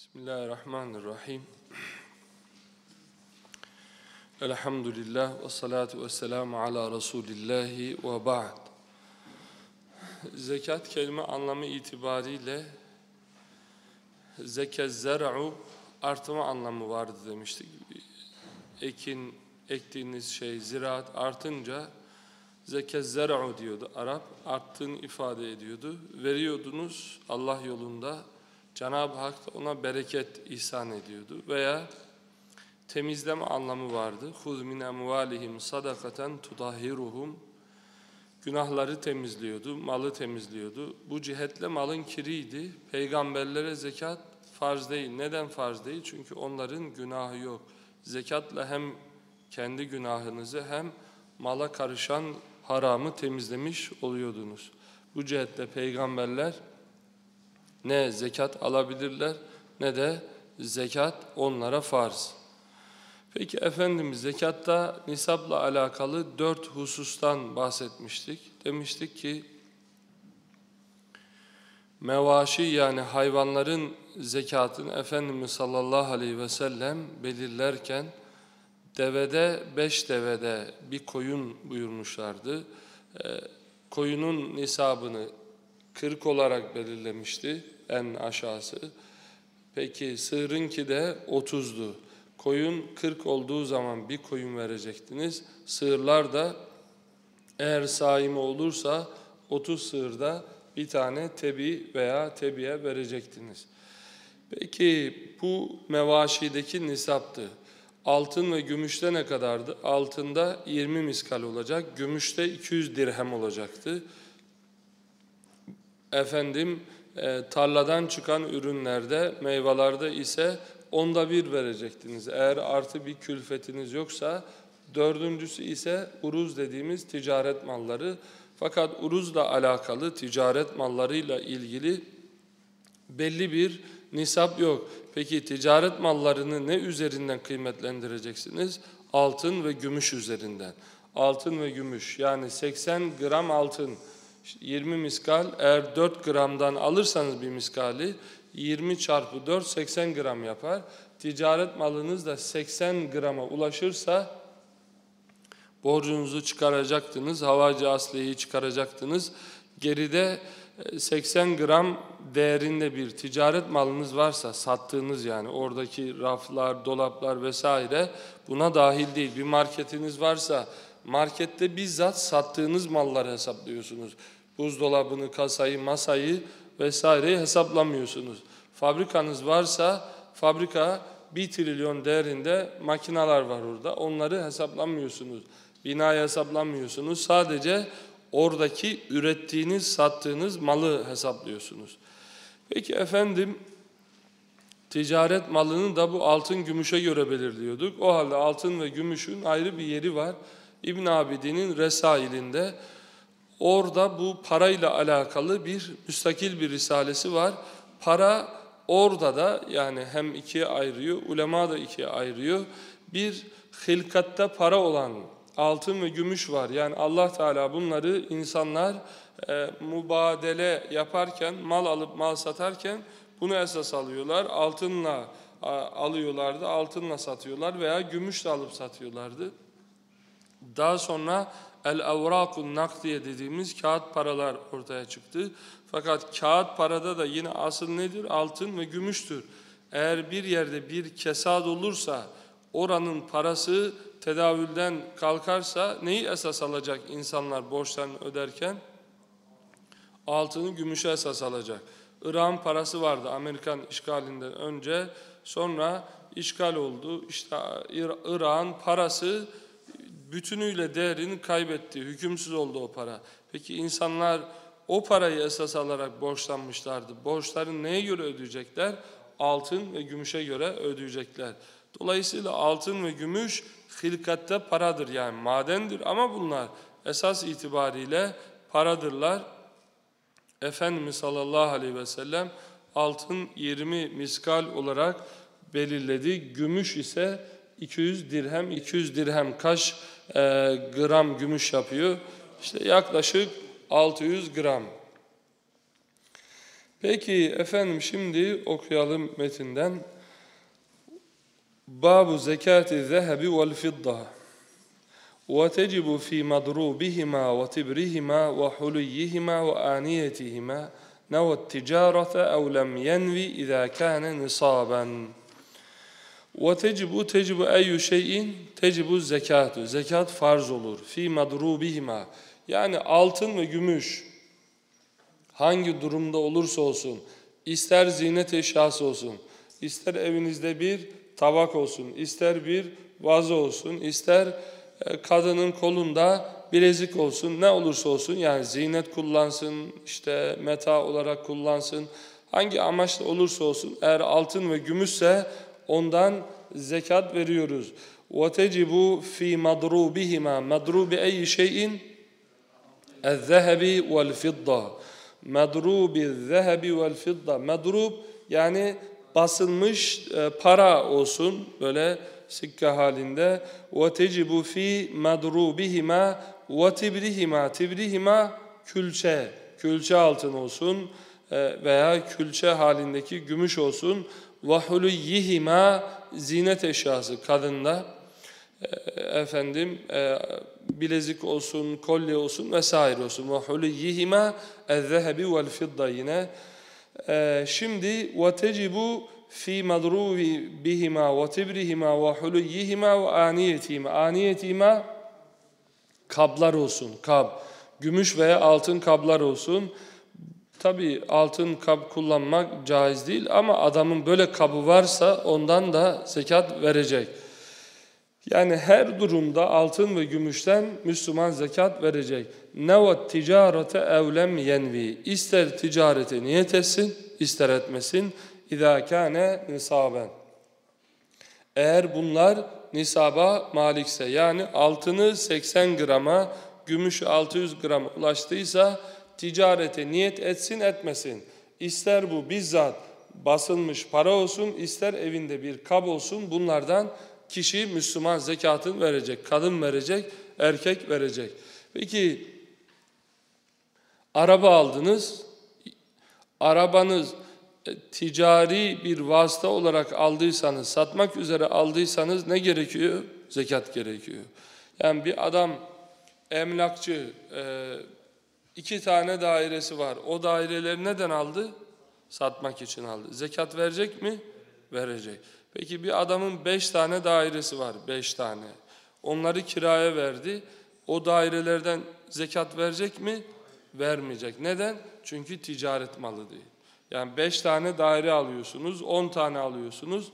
Bismillahirrahmanirrahim. Elhamdülillah ve salatu ve selamu ala Resulillahi ve ba'd. Zekat kelime anlamı itibariyle zekez zer'u artma anlamı vardı demiştik. Ekin, ektiğiniz şey ziraat artınca zekez zer'u diyordu Arap. Arttığını ifade ediyordu. Veriyordunuz Allah yolunda. Cenab-ı Hak da ona bereket ihsan ediyordu. Veya temizleme anlamı vardı. خُذْ مِنْ اَمْوَالِهِمْ صَدَقَةً تُطَهِّرُهُمْ Günahları temizliyordu, malı temizliyordu. Bu cihetle malın kiriydi. Peygamberlere zekat farz değil. Neden farz değil? Çünkü onların günahı yok. Zekatla hem kendi günahınızı hem mala karışan haramı temizlemiş oluyordunuz. Bu cihetle peygamberler ne zekat alabilirler ne de zekat onlara farz. Peki Efendimiz zekatta nisapla alakalı dört husustan bahsetmiştik. Demiştik ki mevaşi yani hayvanların zekatını Efendimiz sallallahu aleyhi ve sellem belirlerken devede beş devede bir koyun buyurmuşlardı. E, koyunun nisabını 40 olarak belirlemişti en aşağısı. Peki sığırınki de 30'du. Koyun 40 olduğu zaman bir koyun verecektiniz. Sığırlar da eğer saimi olursa 30 sığırda bir tane tebi veya tebiye verecektiniz. Peki bu mevaşideki nisaptı. Altın ve gümüşte ne kadardı? Altında 20 miskal olacak, gümüşte 200 dirhem olacaktı. Efendim e, tarladan çıkan ürünlerde, meyvelerde ise onda bir verecektiniz. Eğer artı bir külfetiniz yoksa, dördüncüsü ise uruz dediğimiz ticaret malları. Fakat uruzla alakalı ticaret mallarıyla ilgili belli bir nisap yok. Peki ticaret mallarını ne üzerinden kıymetlendireceksiniz? Altın ve gümüş üzerinden. Altın ve gümüş yani 80 gram altın 20 miskal eğer 4 gramdan alırsanız bir miskali 20 çarpı 4 80 gram yapar. Ticaret malınız da 80 grama ulaşırsa borcunuzu çıkaracaktınız. Havacı asliyi çıkaracaktınız. Geride 80 gram değerinde bir ticaret malınız varsa sattığınız yani oradaki raflar, dolaplar vesaire buna dahil değil. Bir marketiniz varsa markette bizzat sattığınız malları hesaplıyorsunuz. Buzdolabını, kasayı, masayı vesaireyi hesaplamıyorsunuz. Fabrikanız varsa fabrika 1 trilyon değerinde makinalar var orada. Onları hesaplamıyorsunuz. Binayı hesaplamıyorsunuz. Sadece oradaki ürettiğiniz, sattığınız malı hesaplıyorsunuz. Peki efendim ticaret malını da bu altın gümüşe göre belirliyorduk. O halde altın ve gümüşün ayrı bir yeri var. İbn Abidin'in Resail'inde orada bu parayla alakalı bir müstakil bir risalesi var. Para orada da yani hem ikiye ayırıyor, ulema da ikiye ayırıyor. Bir hilkatta para olan altın ve gümüş var. Yani Allah Teala bunları insanlar e, mübadele yaparken, mal alıp mal satarken bunu esas alıyorlar. Altınla alıyorlardı, altınla satıyorlar veya gümüşle alıp satıyorlardı. Daha sonra el-evrakun nakdiye dediğimiz kağıt paralar ortaya çıktı. Fakat kağıt parada da yine asıl nedir? Altın ve gümüştür. Eğer bir yerde bir kesad olursa oranın parası tedavülden kalkarsa neyi esas alacak insanlar borçlarını öderken? Altını gümüşe esas alacak. Irak'ın parası vardı Amerikan işgalinden önce. Sonra işgal oldu. İşte Irak'ın parası bütünüyle değerini kaybetti. Hükümsüz oldu o para. Peki insanlar o parayı esas alarak borçlanmışlardı. Borçları neye göre ödeyecekler? Altın ve gümüşe göre ödeyecekler. Dolayısıyla altın ve gümüş hilkatte paradır yani madendir ama bunlar esas itibariyle paradırlar. Efendimiz sallallahu aleyhi ve sellem altın 20 miskal olarak belirledi. Gümüş ise 200 dirhem, 200 dirhem kaç e, gram gümüş yapıyor? İşte yaklaşık 600 gram. Peki efendim şimdi okuyalım metinden. Babu zekati zehebi vel fidda. وتجب في مضروبهما وتبرهما وحليهما وآنيتهما نوى التجارة أو لم ينوي إذا كان نصابا وتجب تجب أي شيء تجب الزكاة zekat farz olur fi madrubihima yani altın ve gümüş hangi durumda olursa olsun ister zinet eşyası olsun ister evinizde bir tabak olsun ister bir vazo olsun ister e, kadının kolunda bilezik olsun ne olursa olsun yani zinet kullansın işte meta olarak kullansın hangi amaçla olursa olsun eğer altın ve gümüşse ondan zekat veriyoruz. وَتَجِبُ فِي مَضْرُوبِهِمَا مَضْرُوبِ اَيِّ شَيْءٍ الذَّهَبِ وَالْفِضَّةِ مَضْرُوبِ الذَّهَبِ وَالْفِضَّةِ Madrub yani basılmış e, para olsun böyle sikke halinde وَتَجِبُ فِي مَضْرُوبِهِمَا وَتِبْرِهِمَا Tibrihima külçe, külçe altın olsun e, veya külçe halindeki gümüş olsun وَحُلُيِّهِمَا zinet eşyası kadında e, efendim e, bilezik olsun, kolye olsun vesaire olsun. وَحُلِيِّهِمَا الذَّهَبِ وَالْفِضَّ yine. E, şimdi وَتَجِبُ fi madrubi bihima ve tibrihima ve huluyihima ve aniyetihima. Aniyetihima kablar olsun, kab. Gümüş veya altın kablar olsun. Tabi altın kap kullanmak caiz değil ama adamın böyle kabı varsa ondan da zekat verecek. Yani her durumda altın ve gümüşten Müslüman zekat verecek. Nevat ticarete evlem yenvi. İster ticarete niyet etsin, ister etmesin. İzâ kâne nisaben. Eğer bunlar nisaba malikse yani altını 80 grama, gümüş 600 grama ulaştıysa ticarete niyet etsin etmesin. İster bu bizzat basılmış para olsun, ister evinde bir kab olsun bunlardan kişi Müslüman zekatın verecek. Kadın verecek, erkek verecek. Peki araba aldınız, arabanız e, ticari bir vasıta olarak aldıysanız, satmak üzere aldıysanız ne gerekiyor? Zekat gerekiyor. Yani bir adam emlakçı, e, iki tane dairesi var. O daireleri neden aldı? Satmak için aldı. Zekat verecek mi? Verecek. Peki bir adamın beş tane dairesi var, beş tane. Onları kiraya verdi. O dairelerden zekat verecek mi? Vermeyecek. Neden? Çünkü ticaret malı değil. Yani beş tane daire alıyorsunuz, on tane alıyorsunuz.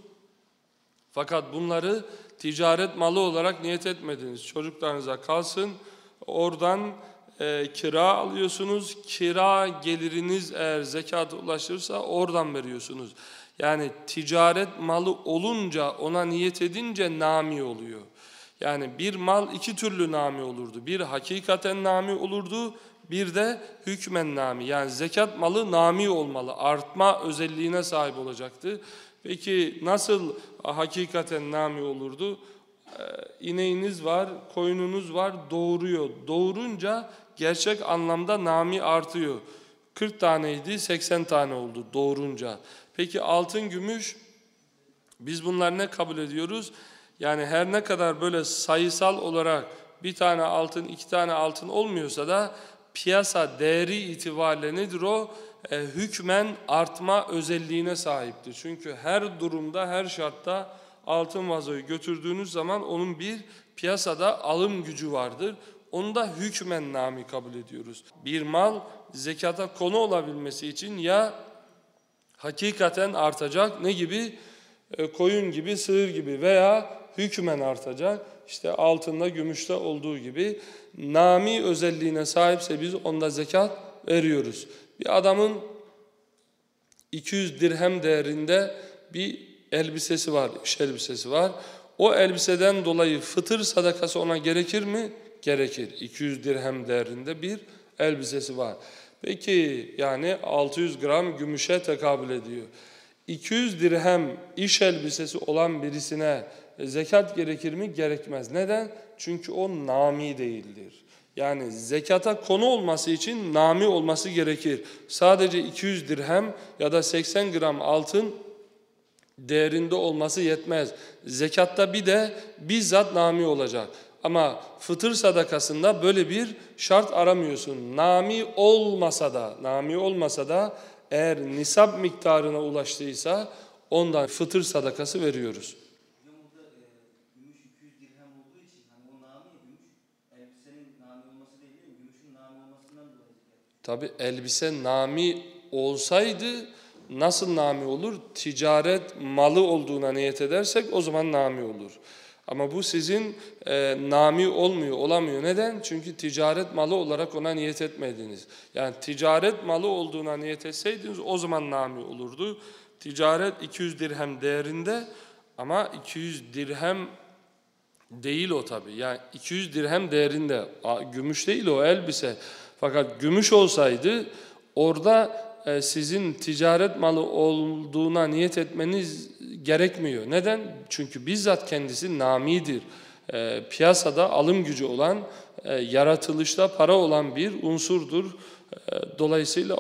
Fakat bunları ticaret malı olarak niyet etmediniz. Çocuklarınıza kalsın. Oradan e, kira alıyorsunuz. Kira geliriniz eğer zekat ulaşırsa oradan veriyorsunuz. Yani ticaret malı olunca ona niyet edince nami oluyor. Yani bir mal iki türlü nami olurdu. Bir hakikaten nami olurdu, bir de hükmen nami. Yani zekat malı nami olmalı, artma özelliğine sahip olacaktı. Peki nasıl hakikaten nami olurdu? Ee, ineğiniz var, koyununuz var, doğuruyor. Doğurunca gerçek anlamda nami artıyor. 40 taneydi, 80 tane oldu doğurunca. Peki altın, gümüş, biz bunlar ne kabul ediyoruz? Yani her ne kadar böyle sayısal olarak bir tane altın, iki tane altın olmuyorsa da piyasa değeri itibariyle nedir o? E, hükmen artma özelliğine sahiptir. Çünkü her durumda, her şartta altın vazoyu götürdüğünüz zaman onun bir piyasada alım gücü vardır. Onu da hükmen nami kabul ediyoruz. Bir mal zekata konu olabilmesi için ya hakikaten artacak ne gibi? E, koyun gibi, sığır gibi veya hükmen artacak. İşte altında, gümüşte olduğu gibi nami özelliğine sahipse biz onda zekat veriyoruz. Bir adamın 200 dirhem değerinde bir elbisesi var, iş elbisesi var. O elbiseden dolayı fıtır sadakası ona gerekir mi? Gerekir. 200 dirhem değerinde bir elbisesi var. Peki yani 600 gram gümüşe tekabül ediyor. 200 dirhem iş elbisesi olan birisine e, zekat gerekir mi? Gerekmez. Neden? Çünkü o nami değildir. Yani zekata konu olması için nami olması gerekir. Sadece 200 dirhem ya da 80 gram altın değerinde olması yetmez. Zekatta bir de bizzat nami olacak. Ama fıtır sadakasında böyle bir şart aramıyorsun. Nami olmasa da, nami olmasa da eğer nisap miktarına ulaştıysa ondan fıtır sadakası veriyoruz. Hocam burada gümüş 200 dirhem olduğu için o nami ya gümüş elbisenin nami olması değil değil mi? Gümüşün nami olmasından dolayı zekat. Tabi elbise nami olsaydı nasıl nami olur? Ticaret malı olduğuna niyet edersek o zaman nami olur. Ama bu sizin e, nami olmuyor, olamıyor. Neden? Çünkü ticaret malı olarak ona niyet etmediniz. Yani ticaret malı olduğuna niyet etseydiniz o zaman nami olurdu. Ticaret 200 dirhem değerinde ama 200 dirhem Değil o tabi. Yani 200 dirhem değerinde. Gümüş değil o elbise. Fakat gümüş olsaydı orada sizin ticaret malı olduğuna niyet etmeniz gerekmiyor. Neden? Çünkü bizzat kendisi namidir. E, piyasada alım gücü olan, e, yaratılışta para olan bir unsurdur. E, dolayısıyla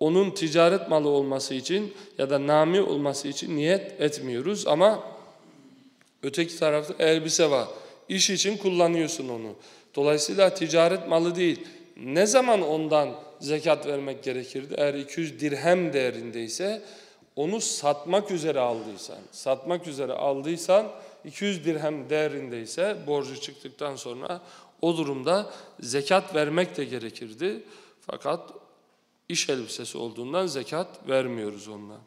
onun ticaret malı olması için ya da nami olması için niyet etmiyoruz ama Öteki tarafta elbise var. İş için kullanıyorsun onu. Dolayısıyla ticaret malı değil. Ne zaman ondan zekat vermek gerekirdi? Eğer 200 dirhem değerindeyse onu satmak üzere aldıysan, satmak üzere aldıysan 200 dirhem değerindeyse borcu çıktıktan sonra o durumda zekat vermek de gerekirdi. Fakat iş elbisesi olduğundan zekat vermiyoruz ondan.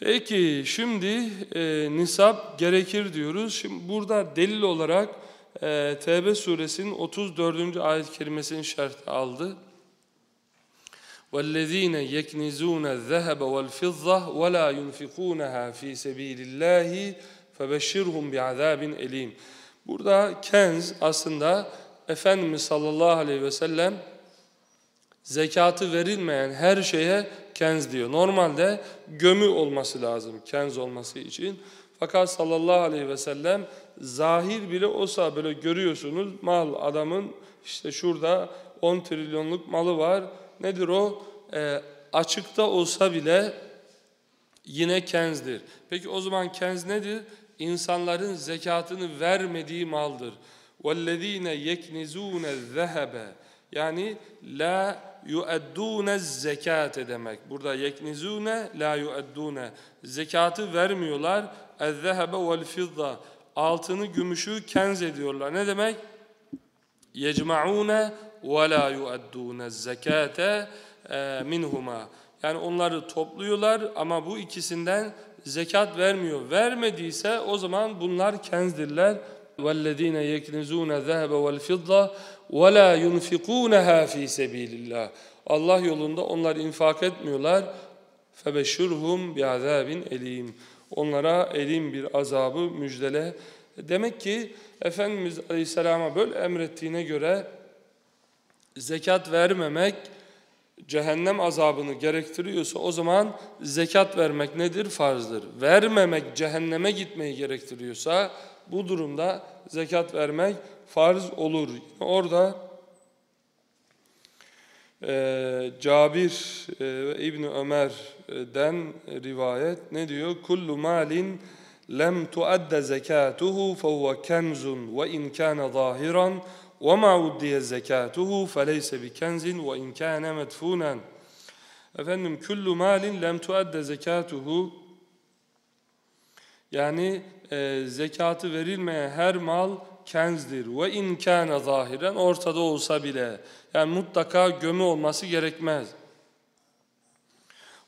Peki şimdi e, nisap gerekir diyoruz. Şimdi burada delil olarak e, Tevbe suresinin 34. ayet kerimesini şerh aldı. وَالَّذ۪ينَ يَكْنِزُونَ الذَّهَبَ وَالْفِضَّةِ وَلَا يُنْفِقُونَهَا ف۪ي سَب۪يلِ اللّٰهِ فَبَشِّرْهُمْ بِعَذَابٍ اَل۪يمٍ Burada kenz aslında Efendimiz sallallahu aleyhi ve sellem zekatı verilmeyen her şeye kenz diyor. Normalde gömü olması lazım kenz olması için. Fakat sallallahu aleyhi ve sellem zahir bile olsa böyle görüyorsunuz mal adamın işte şurada 10 trilyonluk malı var. Nedir o? E, açıkta olsa bile yine kenzdir. Peki o zaman kenz nedir? İnsanların zekatını vermediği maldır. وَالَّذ۪ينَ يَكْنِزُونَ الذَّهَبَ Yani la yueddûne zekate demek. Burada yeknizûne la yueddûne. Zekatı vermiyorlar. Ezzehebe vel fidda. Altını, gümüşü kenz ediyorlar. Ne demek? Yecma'ûne ve la yueddûne zekate e, minhuma. Yani onları topluyorlar ama bu ikisinden zekat vermiyor. Vermediyse o zaman bunlar kenzdirler. وَالَّذ۪ينَ يَكْنِزُونَ الذَّهَبَ وَالْفِضَّةِ وَلَا يُنْفِقُونَهَا ف۪ي سَب۪يلِ اللّٰهِ Allah yolunda onlar infak etmiyorlar. فَبَشِّرْهُمْ بِعَذَابٍ elim. Onlara elim bir azabı müjdele. Demek ki Efendimiz Aleyhisselam'a böyle emrettiğine göre zekat vermemek cehennem azabını gerektiriyorsa o zaman zekat vermek nedir? Farzdır. Vermemek cehenneme gitmeyi gerektiriyorsa bu durumda zekat vermek farz olur. Orada e, Cabir ve İbni Ömer'den rivayet ne diyor? Kullu malin lem tuadda zekatuhu fehuve kenzun ve in kana zahiran ve ma uddiye zekatuhu feleyse bi kenzin ve in kana medfunen. Efendim kullu malin lem tuadda zekatuhu yani e, zekatı verilmeyen her mal kenzdir. Ve in kana zahiren ortada olsa bile yani mutlaka gömü olması gerekmez.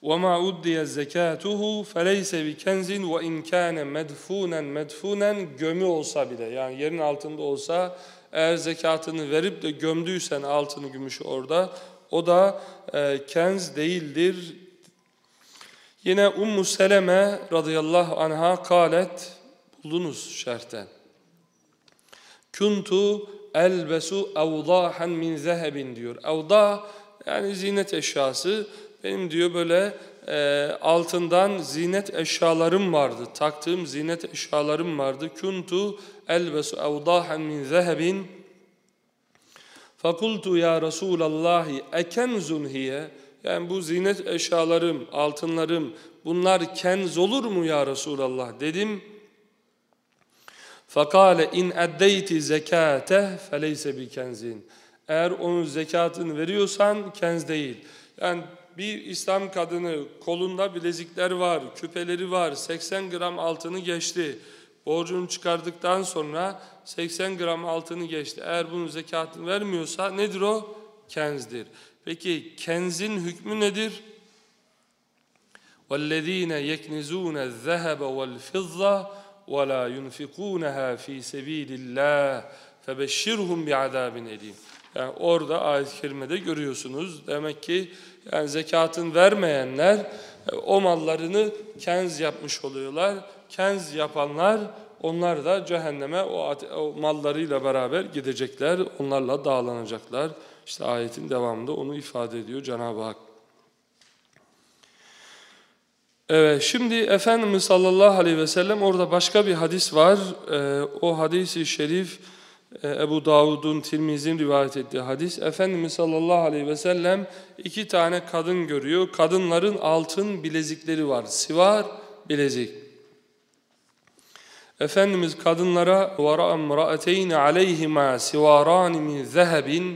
وَمَا اُدِّيَ زَكَاتُهُ فَلَيْسَ بِكَنْزٍ وَاِنْ كَانَ مَدْفُونًا مَدْفُونًا gömü olsa bile yani yerin altında olsa eğer zekatını verip de gömdüysen altını gümüşü orada o da e, kenz değildir. Yine Ummu Seleme radıyallahu anha kalet buldunuz şerhten. Kuntu elbesu evdahan min zehebin diyor. Evdah yani zinet eşyası. Benim diyor böyle e, altından zinet eşyalarım vardı. Taktığım zinet eşyalarım vardı. Kuntu elbesu evdahen min zehebin Fakultu ya Resulallahi ekenzun hiye yani bu zinet eşyalarım, altınlarım bunlar kenz olur mu ya Resulallah dedim. Fakale in eddeyti zekate feleyse bi kenzin. Eğer onun zekatını veriyorsan kenz değil. Yani bir İslam kadını kolunda bilezikler var, küpeleri var, 80 gram altını geçti. Borcunu çıkardıktan sonra 80 gram altını geçti. Eğer bunun zekatını vermiyorsa nedir o? Kenzdir. Peki kenzin hükmü nedir? وَالَّذ۪ينَ يَكْنِزُونَ الذَّهَبَ وَالْفِضَّةِ وَلَا يُنْفِقُونَهَا ف۪ي سَب۪يلِ اللّٰهِ فَبَشِّرْهُمْ بِعَذَابٍ اَل۪يمٍ yani orada ayet-i kerimede görüyorsunuz. Demek ki yani zekatın vermeyenler o mallarını kenz yapmış oluyorlar. Kenz yapanlar onlar da cehenneme o, o mallarıyla beraber gidecekler. Onlarla dağlanacaklar. İşte ayetin devamında onu ifade ediyor Cenab-ı Hak. Evet şimdi Efendimiz sallallahu aleyhi ve sellem orada başka bir hadis var. Ee, o hadisi şerif e, Ebu Davud'un, Tirmiz'in rivayet ettiği hadis. Efendimiz sallallahu aleyhi ve sellem iki tane kadın görüyor. Kadınların altın bilezikleri var. Sivar bilezik. Efendimiz kadınlara وَرَأَمْ رَأَتَيْنِ عَلَيْهِمَا سِوَارَانِ مِنْ ذَهَبٍ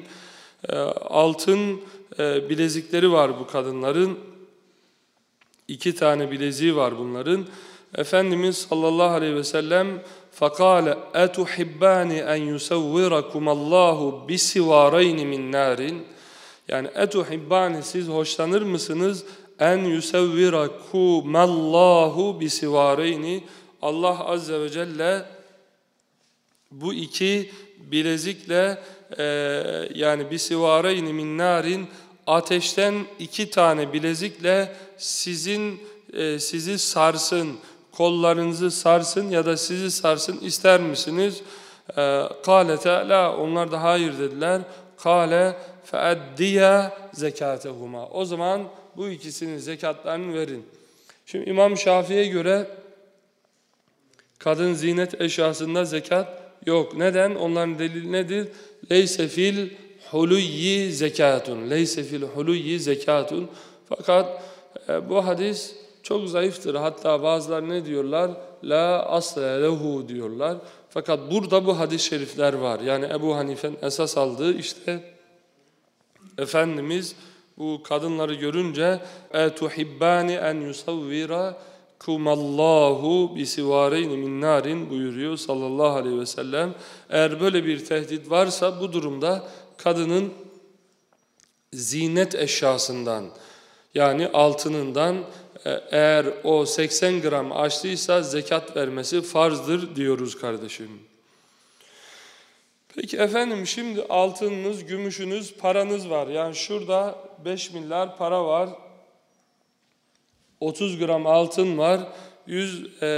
Altın e, bilezikleri var bu kadınların. İki tane bileziği var bunların. Efendimiz sallallahu aleyhi ve sellem فَقَالَ اَتُحِبَّانِ اَنْ يُسَوِّرَكُمَ اللّٰهُ بِسِوَارَيْنِ مِنْ نَارٍ Yani etuhibbani siz hoşlanır mısınız? En yusevvirakumallahu bisivareyni Allah azze ve celle bu iki bilezikle e, yani bisivareyni min narin ateşten iki tane bilezikle sizin e, sizi sarsın kollarınızı sarsın ya da sizi sarsın ister misiniz? Kale Teala onlar da hayır dediler. Kale feeddiye zekatehuma. O zaman bu ikisinin zekatlarını verin. Şimdi İmam Şafii'ye göre kadın zinet eşyasında zekat yok. Neden? Onların delili nedir? Leyse fil huluyyi zekatun. Leyse fil huluyyi zekatun. Fakat e, bu hadis çok zayıftır. Hatta bazılar ne diyorlar? La asle lehu diyorlar. Fakat burada bu hadis-i şerifler var. Yani Ebu Hanife'nin esas aldığı işte Efendimiz bu kadınları görünce etuhibbani en yusavvira kumallahu bisivareyni min narin buyuruyor sallallahu aleyhi ve sellem. Eğer böyle bir tehdit varsa bu durumda kadının zinet eşyasından yani altınından e, eğer o 80 gram açtıysa zekat vermesi farzdır diyoruz kardeşim. Peki efendim şimdi altınınız, gümüşünüz, paranız var. Yani şurada 5 milyar para var. 30 gram altın var. 100 e,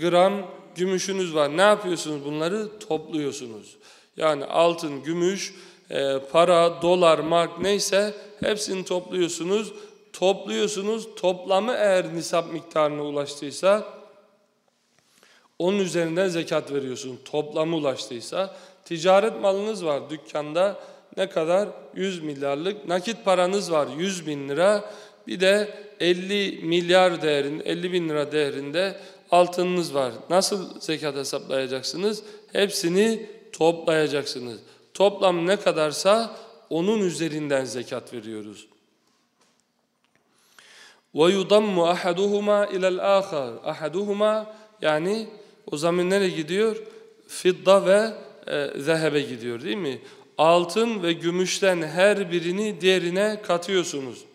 gram gümüşünüz var. Ne yapıyorsunuz bunları? Topluyorsunuz. Yani altın, gümüş, e, para, dolar, mark neyse hepsini topluyorsunuz topluyorsunuz. Toplamı eğer nisap miktarına ulaştıysa onun üzerinden zekat veriyorsun. Toplamı ulaştıysa ticaret malınız var dükkanda ne kadar? 100 milyarlık nakit paranız var 100 bin lira. Bir de 50 milyar değerinde 50 bin lira değerinde altınınız var. Nasıl zekat hesaplayacaksınız? Hepsini toplayacaksınız. Toplam ne kadarsa onun üzerinden zekat veriyoruz. وَيُضَمُّ أَحَدُهُمَا اِلَى الْآخَرِ Ahaduhuma yani o zaman nereye gidiyor? Fidda ve e, zehebe gidiyor değil mi? Altın ve gümüşten her birini diğerine katıyorsunuz.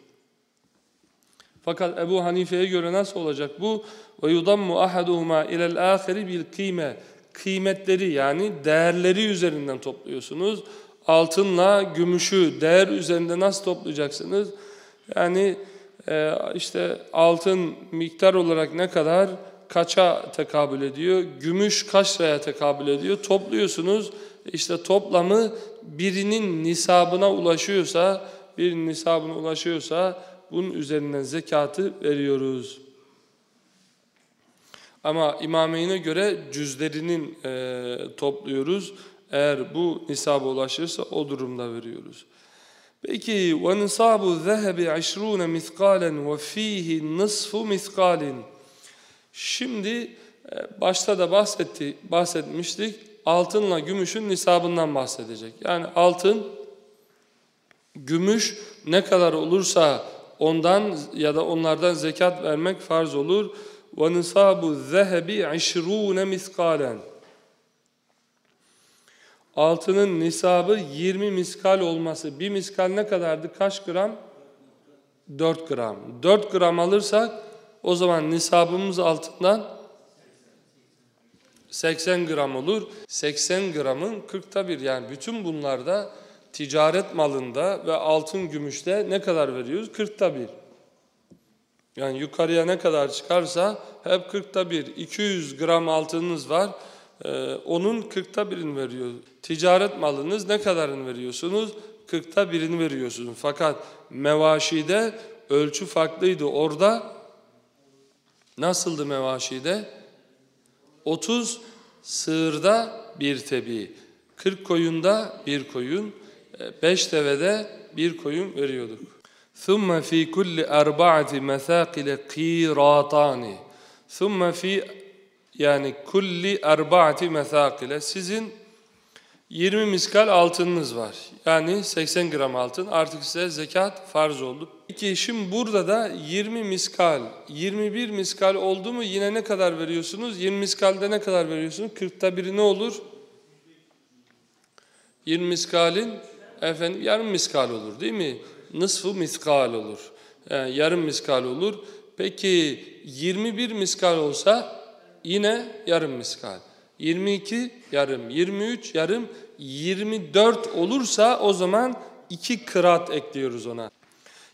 Fakat Ebu Hanife'ye göre nasıl olacak bu? وَيُضَمُّ أَحَدُهُمَا اِلَى الْآخَرِ بِالْقِيمَ Kıymetleri yani değerleri üzerinden topluyorsunuz. Altınla gümüşü değer üzerinde nasıl toplayacaksınız? Yani e, işte altın miktar olarak ne kadar kaça tekabül ediyor, gümüş kaç liraya tekabül ediyor topluyorsunuz. İşte toplamı birinin nisabına ulaşıyorsa, birinin nisabına ulaşıyorsa bunun üzerinden zekatı veriyoruz. Ama imameyine göre cüzlerinin e, topluyoruz. Eğer bu nisaba ulaşırsa o durumda veriyoruz. Peki zehebi 20 miskalen ve fihi nisfu miskalin. Şimdi e, başta da bahsetti, bahsetmiştik. Altınla gümüşün nisabından bahsedecek. Yani altın, gümüş ne kadar olursa ondan ya da onlardan zekat vermek farz olur. Nisabu zehebi 20 miskalen. Altının nisabı 20 miskal olması. Bir miskal ne kadardı? Kaç gram? 4 gram. 4 gram alırsak o zaman nisabımız altından 80 gram olur. 80 gramın 40'ta bir yani bütün bunlarda ticaret malında ve altın gümüşte ne kadar veriyoruz? 40'ta bir. Yani yukarıya ne kadar çıkarsa hep 40'ta bir. 200 gram altınınız var. Ee, onun 40'ta birini veriyor. Ticaret malınız ne kadarını veriyorsunuz? 40'ta birini veriyorsunuz. Fakat mevaşide ölçü farklıydı. Orada nasıldı mevaşide? 30 sığırda bir tebi, 40 koyunda bir koyun, 5 devede bir koyun veriyorduk. ثُمَّ فِي كُلِّ أَرْبَعَةِ مَثَاقِلَ قِيرَاطَانِ ثُمَّ فِي yani kulli erbaati mesakile sizin 20 miskal altınınız var. Yani 80 gram altın artık size zekat farz oldu. Peki şimdi burada da 20 miskal, 21 miskal oldu mu yine ne kadar veriyorsunuz? 20 miskalde ne kadar veriyorsunuz? 40'ta biri ne olur? 20 miskalin efendim yarım miskal olur değil mi? Nısfı miskal olur. Yani yarım miskal olur. Peki 21 miskal olsa yine yarım miskal. 22 yarım, 23 yarım, 24 olursa o zaman iki kırat ekliyoruz ona.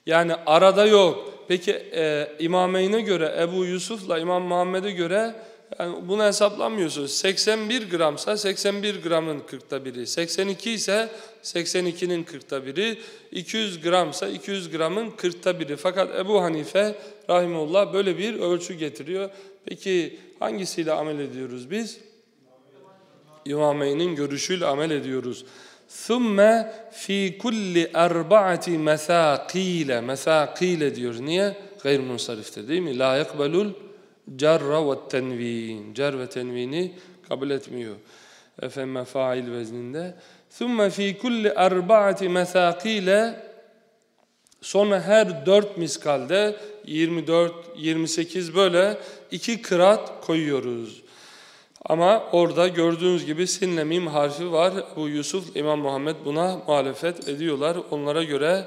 Yani arada yok. Peki e, imameyne göre Ebu Yusuf'la İmam Muhammed'e göre yani bunu hesaplamıyorsunuz. 81 gramsa 81 gramın 40'ta biri, 82 ise 82'nin 40'ta biri, 200 gramsa 200 gramın 40'ta biri. Fakat Ebu Hanife rahimullah böyle bir ölçü getiriyor. Peki hangisiyle amel ediyoruz biz? İmameynin görüşüyle amel ediyoruz. ثُمَّ fi kulli اَرْبَعَةِ مَثَاقِيلَ Mesakile diyor. Niye? Gayr munsariftir değil mi? La yakbelul Cerra ve tenvin. Cer ve tenvini kabul etmiyor. Efendim fail vezninde. Thumma fi kulli erba'ati mesakile Sonra her dört miskalde 24, 28 böyle iki kırat koyuyoruz. Ama orada gördüğünüz gibi sinle mim harfi var. Bu Yusuf, İmam Muhammed buna muhalefet ediyorlar. Onlara göre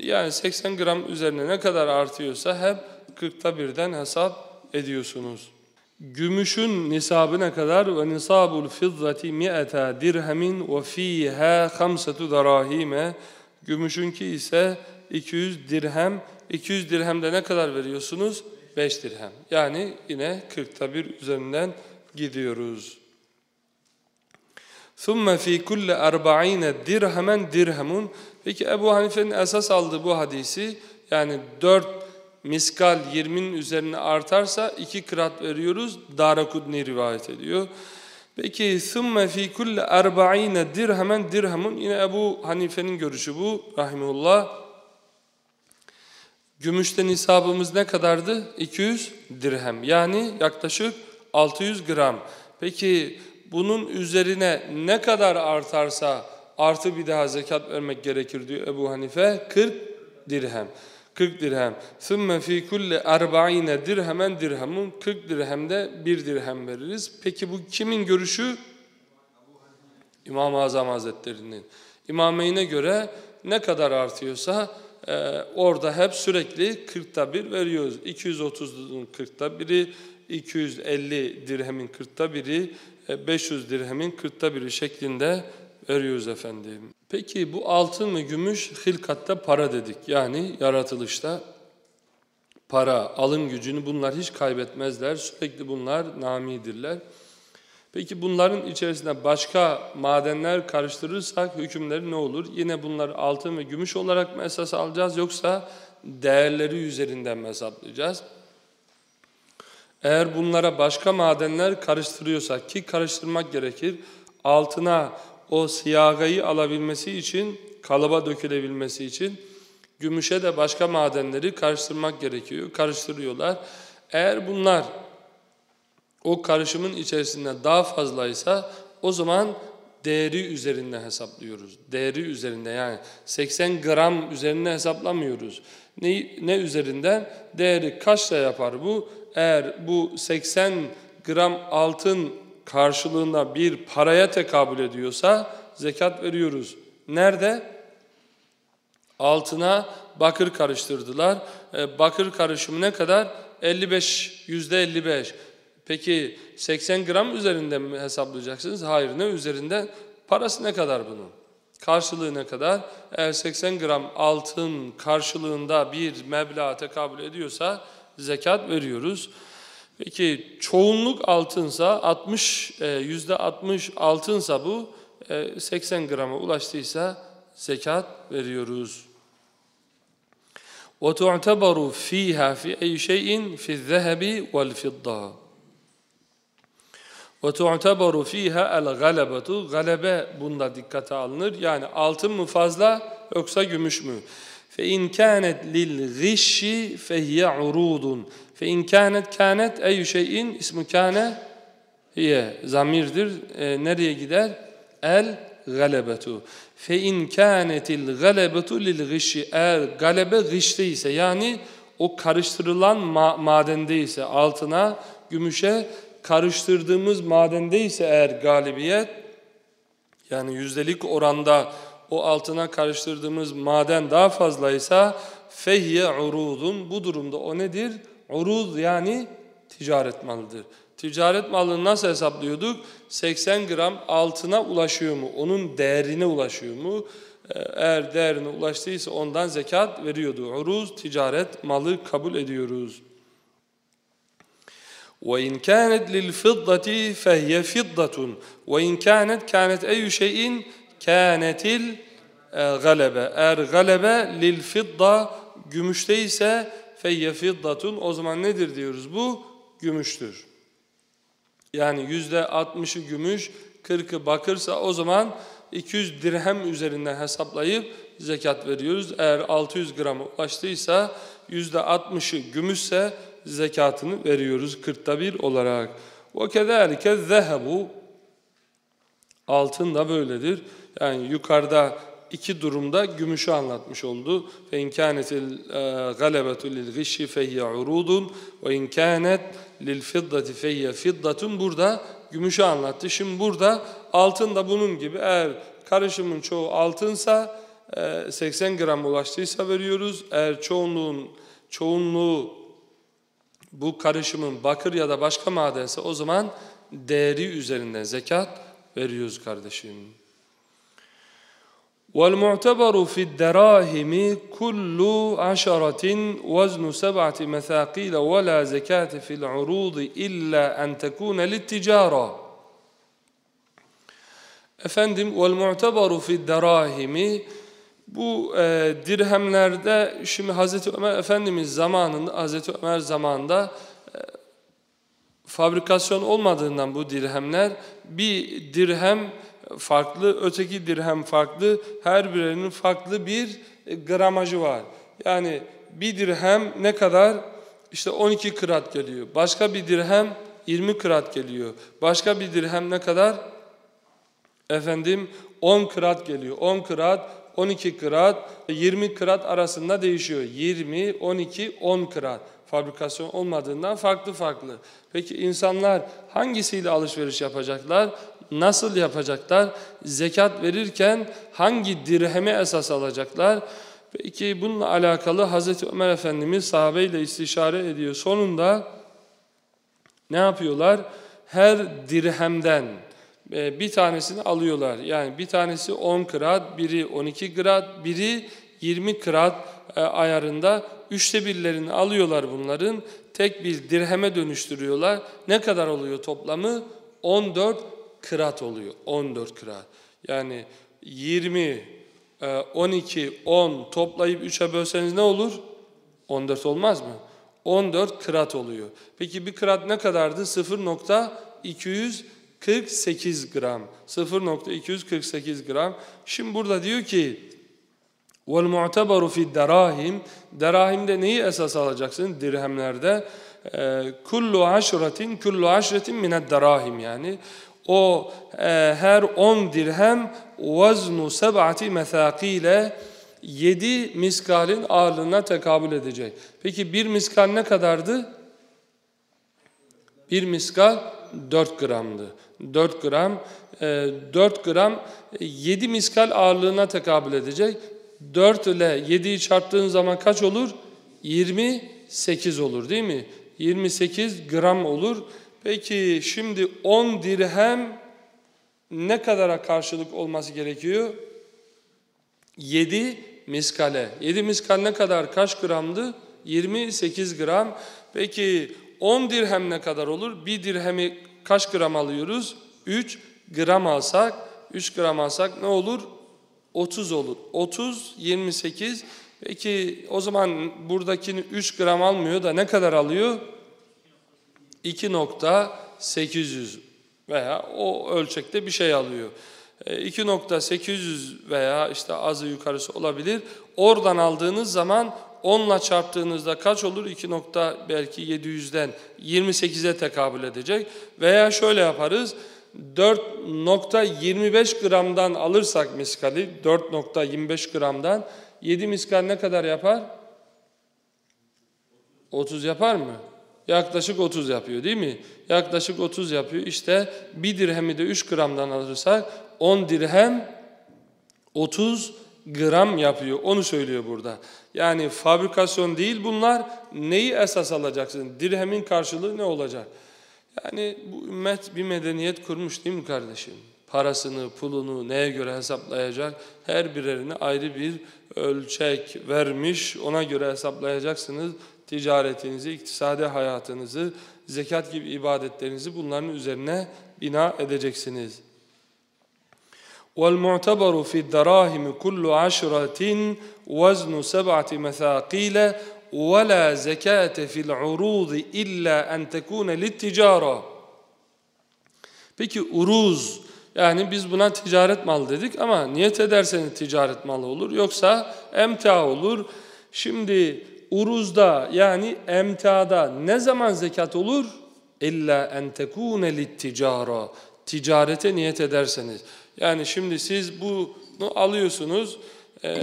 yani 80 gram üzerine ne kadar artıyorsa hep 40'ta birden hesap ediyorsunuz. Gümüşün nisabı ne kadar? Ve nisabul fizzati mi'ata dirhemin ve fiha khamsatu darahime. Gümüşünki ise 200 dirhem. 200 dirhemde ne kadar veriyorsunuz? 5 dirhem. Yani yine 40'ta bir üzerinden gidiyoruz. ثُمَّ فِي كُلِّ أَرْبَعِينَ dirhemen dirhemun. Peki Ebu Hanife'nin esas aldığı bu hadisi yani 4 miskal 20'nin üzerine artarsa 2 kırat veriyoruz. Darakudni rivayet ediyor. Peki ثُمَّ فِي كُلِّ أَرْبَعِينَ dirhemen dirhemun. Yine Ebu Hanife'nin görüşü bu rahimullah. Gümüşte nisabımız ne kadardı? 200 dirhem. Yani yaklaşık 600 gram. Peki bunun üzerine ne kadar artarsa artı bir daha zekat vermek gerekir diyor Ebu Hanife. 40 dirhem. 40 dirhem. Sümme fi kulli arba'ine dirhemen dirhemun 40 dirhemde bir dirhem veririz. Peki bu kimin görüşü? İmam-ı Azam Hazretleri'nin. İmameyne göre ne kadar artıyorsa e, orada hep sürekli 40'ta bir veriyoruz. 230'un 40'ta biri, 250 dirhemin 40'ta biri, e, 500 dirhemin 40'ta biri şeklinde veriyoruz efendim. Peki bu altın ve gümüş hilkatta para dedik. Yani yaratılışta para, alım gücünü bunlar hiç kaybetmezler. Sürekli bunlar namidirler. Peki bunların içerisinde başka madenler karıştırırsak hükümleri ne olur? Yine bunları altın ve gümüş olarak mı esas alacağız yoksa değerleri üzerinden hesaplayacağız. Eğer bunlara başka madenler karıştırıyorsak ki karıştırmak gerekir, altına o siyagayı alabilmesi için, kalıba dökülebilmesi için gümüşe de başka madenleri karıştırmak gerekiyor. Karıştırıyorlar. Eğer bunlar o karışımın içerisinde daha fazlaysa o zaman değeri üzerinde hesaplıyoruz. Değeri üzerinde yani 80 gram üzerinde hesaplamıyoruz. Ne, ne üzerinden? Değeri kaçla yapar bu? Eğer bu 80 gram altın karşılığında bir paraya tekabül ediyorsa zekat veriyoruz. Nerede? Altına bakır karıştırdılar. E, bakır karışımı ne kadar? 55, yüzde 55. Peki 80 gram üzerinden mi hesaplayacaksınız? Hayır ne üzerinden? Parası ne kadar bunun? Karşılığı ne kadar? Eğer 80 gram altın karşılığında bir meblağ tekabül ediyorsa zekat veriyoruz. Peki çoğunluk altınsa 60 e, yüzde 60 altınsa bu 80 e, grama ulaştıysa zekat veriyoruz. وتعتبر فيها في أي شيء في الذهب والفضة وتعتبر فيها الغلبة galebe bunda dikkate alınır. Yani altın mı fazla yoksa gümüş mü? فإن كانت للغش فهي عروض فإن كانت كانت أي شيء اسم كان هي zamirdir. E, nereye gider? El galebetu. Fe in kânetil galebetu lil gışi. Eğer galebe gışte ise yani o karıştırılan ma madende ise altına, gümüşe karıştırdığımız madende ise eğer galibiyet yani yüzdelik oranda o altına karıştırdığımız maden daha fazlaysa fehye urudun bu durumda o nedir? Urud yani ticaret malıdır. Ticaret malını nasıl hesaplıyorduk? 80 gram altına ulaşıyor mu? Onun değerine ulaşıyor mu? Ee, eğer değerine ulaştıysa ondan zekat veriyordu. Uruz ticaret malı kabul ediyoruz. وإن كانت للفضة فهي فضة وإن كانت كانت أي شيء كانت الغلبة eğer galebe lil fidda gümüşte ise feyye fiddatun o zaman nedir diyoruz bu gümüştür. Yani yüzde 60'ı gümüş, 40'ı bakırsa o zaman 200 dirhem üzerinden hesaplayıp zekat veriyoruz. Eğer 600 grama ulaştıysa yüzde 60'ı gümüşse zekatını veriyoruz 40'ta bir olarak. وَكَذَٰلِكَ الذَّهَبُ Altın da böyledir. Yani yukarıda iki durumda gümüşü anlatmış oldu. Fe in kanetil e, galebetu lil gişşi feyye urudun ve in kanet lil fiddati feyye fiddatun. Burada gümüşü anlattı. Şimdi burada altın da bunun gibi eğer karışımın çoğu altınsa e, 80 gram ulaştıysa veriyoruz. Eğer çoğunluğun çoğunluğu bu karışımın bakır ya da başka madense o zaman değeri üzerinden zekat veriyoruz kardeşim. والمعتبر في الدراهم كل عشرة وزن سبعة مثاقيل ولا زكاة في العروض إلا أن تكون للتجارة Efendim وَالْمُعْتَبَرُ فِي الدَّرَاهِمِ Bu e, dirhemlerde şimdi Hazreti Ömer Efendimiz zamanında Hazreti Ömer zamanında e, fabrikasyon olmadığından bu dirhemler bir dirhem farklı, öteki dirhem farklı, her birinin farklı bir e, gramajı var. Yani bir dirhem ne kadar? İşte 12 kırat geliyor. Başka bir dirhem 20 kırat geliyor. Başka bir dirhem ne kadar? Efendim 10 kırat geliyor. 10 kırat, 12 kırat, 20 kırat arasında değişiyor. 20, 12, 10 kırat. Fabrikasyon olmadığından farklı farklı. Peki insanlar hangisiyle alışveriş yapacaklar? Nasıl yapacaklar? Zekat verirken hangi dirheme esas alacaklar? Peki bununla alakalı Hazreti Ömer Efendimiz sahabeyle istişare ediyor. Sonunda ne yapıyorlar? Her dirhemden e, bir tanesini alıyorlar. Yani bir tanesi 10 kırat, biri 12 kırat, biri 20 kırat e, ayarında. Üçte birlerini alıyorlar bunların. Tek bir dirheme dönüştürüyorlar. Ne kadar oluyor toplamı? 14 kırat oluyor. 14 kırat. Yani 20, 12, 10 toplayıp 3'e bölseniz ne olur? 14 olmaz mı? 14 kırat oluyor. Peki bir kırat ne kadardı? 0.248 gram. 0.248 gram. Şimdi burada diyor ki وَالْمُعْتَبَرُ فِي الدَّرَاهِمْ Derahimde neyi esas alacaksın? Dirhemlerde. Ee, kullu aşretin kullu aşretin mined derahim yani. O e, her 10 dirhem vaznu seb'ati mesakile 7 miskalin ağırlığına tekabül edecek. Peki bir miskal ne kadardı? Bir miskal 4 gramdı. 4 gram, e, 4 gram 7 miskal ağırlığına tekabül edecek. 4 ile 7'yi çarptığın zaman kaç olur? 28 olur değil mi? 28 gram olur. Peki şimdi 10 dirhem ne kadara karşılık olması gerekiyor? 7 miskale. 7 miskal ne kadar? Kaç gramdı? 28 gram. Peki 10 dirhem ne kadar olur? Bir dirhemi kaç gram alıyoruz? 3 gram alsak, 3 gram alsak ne olur? 30 olur. 30, 28. Peki o zaman buradakini 3 gram almıyor da ne kadar alıyor? 2.800 veya o ölçekte bir şey alıyor. 2.800 e, veya işte azı yukarısı olabilir. Oradan aldığınız zaman 10 ile çarptığınızda kaç olur? 2. belki 700'den 28'e tekabül edecek. Veya şöyle yaparız. 4.25 gramdan alırsak miskali 4.25 gramdan 7 miskal ne kadar yapar? 30 yapar mı? Yaklaşık 30 yapıyor değil mi? Yaklaşık 30 yapıyor. İşte bir dirhemi de 3 gramdan alırsak 10 dirhem 30 gram yapıyor. Onu söylüyor burada. Yani fabrikasyon değil bunlar. Neyi esas alacaksın? Dirhemin karşılığı ne olacak? Yani bu ümmet bir medeniyet kurmuş değil mi kardeşim? Parasını, pulunu neye göre hesaplayacak? Her birerine ayrı bir ölçek vermiş. Ona göre hesaplayacaksınız ticaretinizi, iktisadi hayatınızı, zekat gibi ibadetlerinizi bunların üzerine bina edeceksiniz. وَالْمُعْتَبَرُ فِي الدَّرَاهِمِ كُلُّ عَشْرَةٍ وَزْنُ سَبْعَةِ مَثَاقِيلَ وَلَا زَكَاةَ فِي الْعُرُوضِ إِلَّا أَنْ تَكُونَ لِلتِّجَارَةِ Peki uruz, yani biz buna ticaret mal dedik ama niyet ederseniz ticaret malı olur yoksa emtia olur. Şimdi uruzda yani emtada ne zaman zekat olur? İlla en tekune litticara. Ticarete niyet ederseniz. Yani şimdi siz bunu alıyorsunuz, e,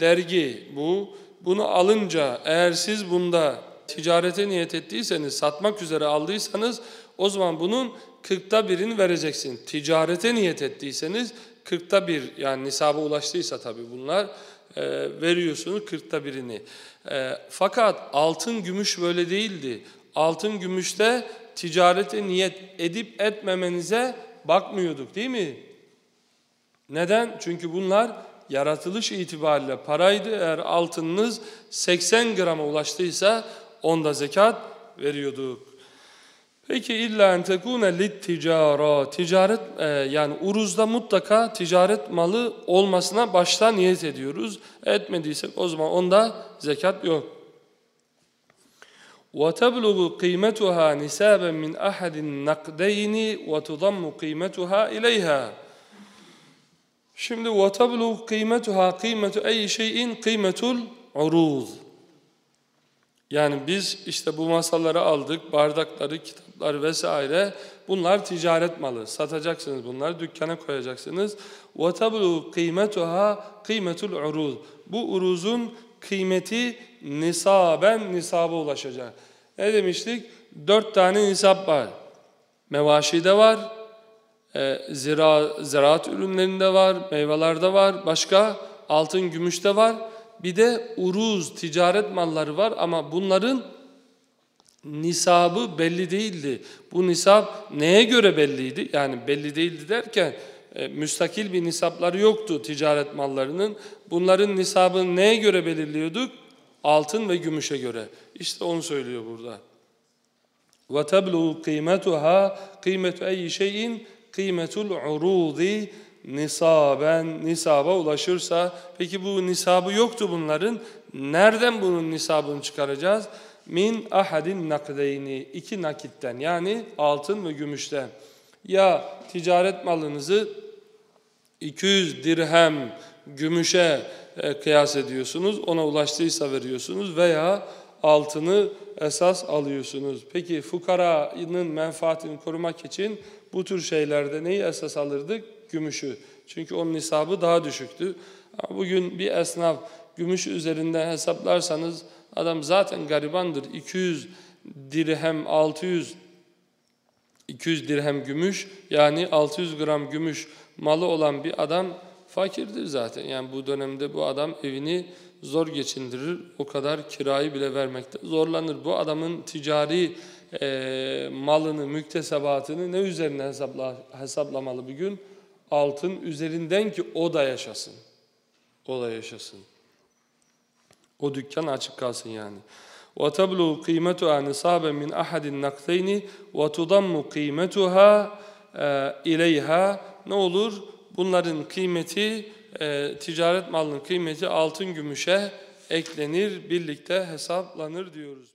dergi bu. Bunu alınca eğer siz bunda ticarete niyet ettiyseniz, satmak üzere aldıysanız o zaman bunun kırkta birini vereceksin. Ticarete niyet ettiyseniz kırkta bir yani nisaba ulaştıysa tabii bunlar veriyorsunuz kırkta birini. E, fakat altın gümüş böyle değildi. Altın gümüşte ticarete niyet edip etmemenize bakmıyorduk değil mi? Neden? Çünkü bunlar yaratılış itibariyle paraydı. Eğer altınınız 80 grama ulaştıysa onda zekat veriyorduk. Peki illa en tekune lit ticara ticaret e, yani uruzda mutlaka ticaret malı olmasına başta niyet ediyoruz. Etmediysek o zaman onda zekat yok. وتبلغ قيمتها نسابا من أحد النقدين وتضم قيمتها إليها Şimdi وتبلغ قيمتها قيمة أي شيء قيمة العروض yani biz işte bu masaları aldık, bardakları, kitaplar vesaire. Bunlar ticaret malı. Satacaksınız bunları, dükkana koyacaksınız. وَتَبْلُوا قِيمَتُهَا قِيمَةُ الْعُرُوض Bu uruzun kıymeti nisaben nisaba ulaşacak. Ne demiştik? Dört tane nisap var. Mevaşide var, e, zira, ziraat ürünlerinde var, meyvelerde var, başka altın, gümüşte var. Bir de uruz, ticaret malları var ama bunların nisabı belli değildi. Bu nisap neye göre belliydi? Yani belli değildi derken e, müstakil bir nisapları yoktu ticaret mallarının. Bunların nisabını neye göre belirliyorduk? Altın ve gümüşe göre. İşte onu söylüyor burada. وَتَبْلُغُ قِيمَتُهَا قِيمَةُ اَيِّ شَيْءٍ قِيمَةُ الْعُرُوضِ nisaben, nisaba ulaşırsa, peki bu nisabı yoktu bunların, Nereden bunun nisabını çıkaracağız? Min ahadin nakdeyni. iki nakitten yani altın ve gümüşten. Ya ticaret malınızı 200 dirhem gümüşe e, kıyas ediyorsunuz. Ona ulaştıysa veriyorsunuz veya altını esas alıyorsunuz. Peki fukaranın menfaatini korumak için bu tür şeylerde neyi esas alırdık? Gümüşü. Çünkü onun nisabı daha düşüktü. Bugün bir esnaf gümüş üzerinden hesaplarsanız adam zaten garibandır. 200 dirhem 600 200 dirhem gümüş yani 600 gram gümüş malı olan bir adam fakirdir zaten. Yani bu dönemde bu adam evini zor geçindirir. O kadar kirayı bile vermekte zorlanır. Bu adamın ticari e, malını, müktesebatını ne üzerine hesapla, hesaplamalı bir gün? Altın üzerinden ki o da yaşasın. O da yaşasın. O dükkan açık kalsın yani. وَتَبْلُغُ قِيمَتُهَا نِصَابًا مِنْ أَحَدِ النَّقْدَيْنِ وَتُضَمُّ قِيمَتُهَا اِلَيْهَا Ne olur? Bunların kıymeti, e, ticaret malının kıymeti altın gümüşe eklenir, birlikte hesaplanır diyoruz.